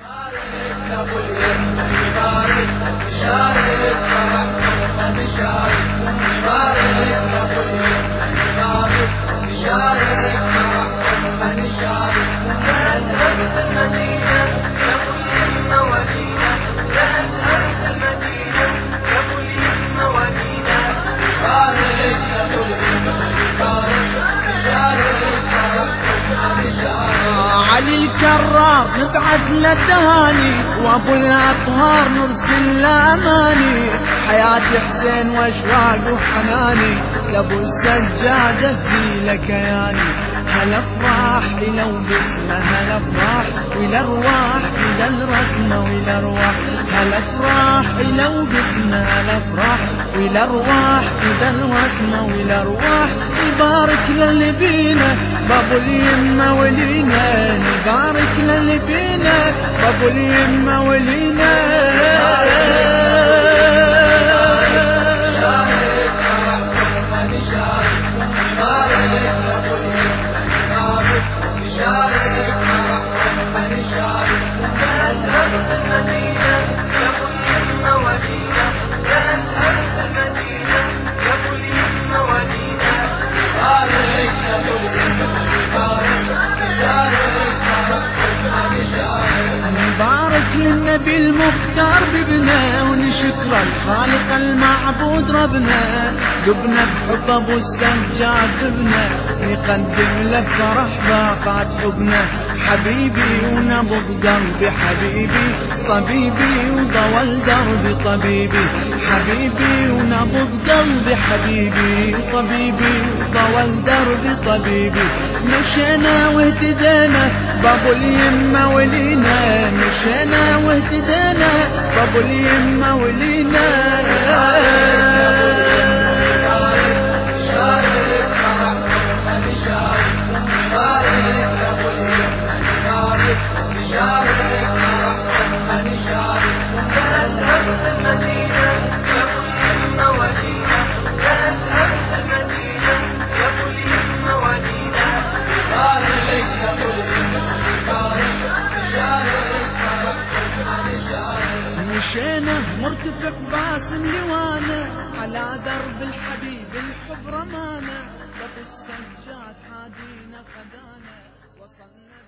مالك ابو اليد مبارك شارك فرحنا وقد شارك علي الكرار نبعث له تهاني وابو الأطهار نرسل له أماني. حياتي حسين وأشواق وحناني لابو السجادة في لكياني هل أفراح إلى وبسمه هل أفراح والى أرواح إلى الرسمه وإلى أرواح. هل أفراح إلى وبسمه هل أفراح والى أرواح إلى الرسمه وإلى أرواح. يبارك للي بينا بابو اليمة ولينا بينا بابو اليمة ولينا نبارك للنبي المختار بابنه ونشكر الخالق المعبود ربنا. دبنا بحب أبو السجاد ابنه نقدم له فرح باقات حبنا. حبيبي ونبض قلبي حبيبي طبيبي وضوى الدرب طبيبي. حبيبي ونبض قلبي حبيبي طبيبي وضوى الدرب طبيبي. مشينا واهتدينا بابو اليمة ولينا. مشينا واهتدينا بابو اليمة ولينا. مشينا مرتفق باسم لوانا على درب الحبيب الحب رمانا ابو السجاد حادينا خدانا وصلنا